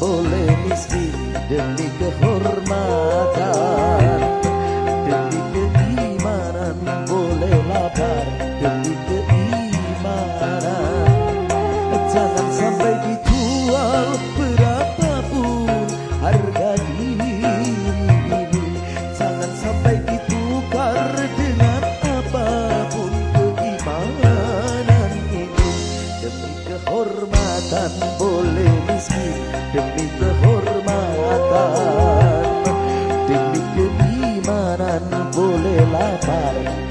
boleh miskin demi kehormatan demi kehormatan demi keimanan boleh lapar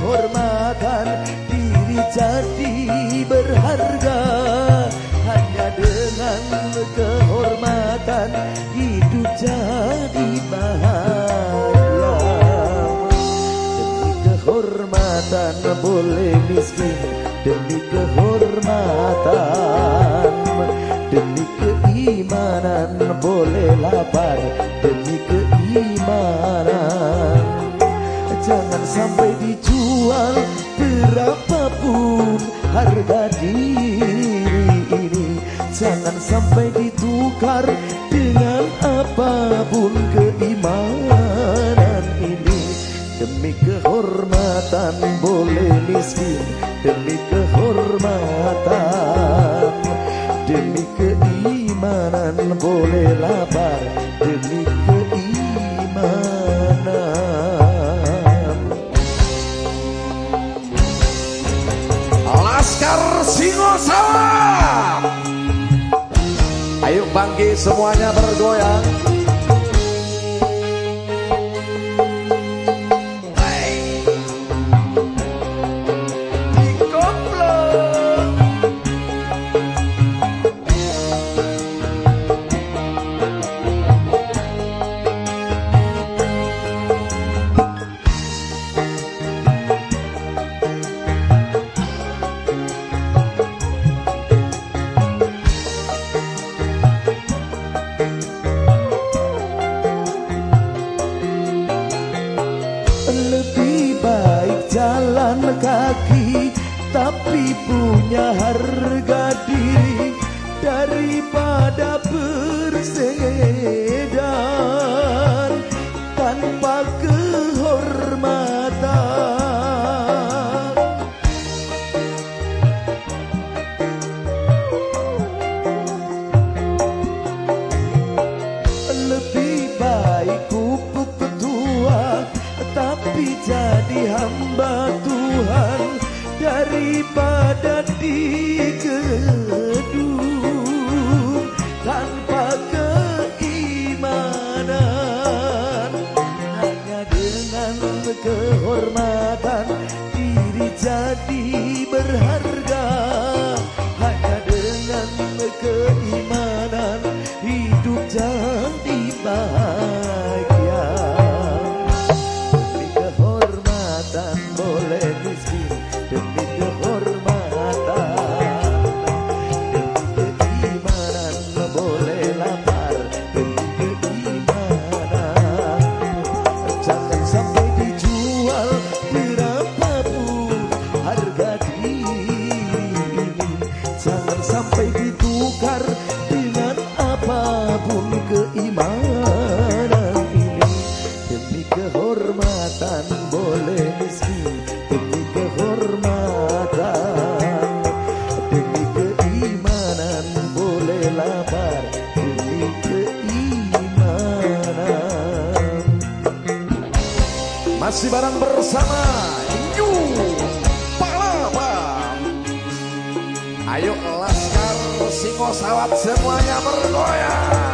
kehormatan Diri jadi berharga. Hanya dengan kehormatan Hidup jadi bahagia Demi kehormatan boleh miskin. Demi kehormatan Demi keimanan boleh lapar Jangan sampai ditukar dengan apa pun keimanan ini. Demi kehormatan boleh miskin. Demi kehormatan Demi keimanan boleh lapar. Demi keimanan. Laskar Singosama. Semuanya bergoyang. Jalan kaki Tapi punya harga diri. Daripada bersedan Tanpa kehormatan berharga Hanya dengan keimanan Hidup jadi boleh miskin demi kehormatan. Demi keimanan boleh lapar demi keimanan. Masih barang bersama Yu Palapa Ayo laskar singosawat semuanya bergoyang.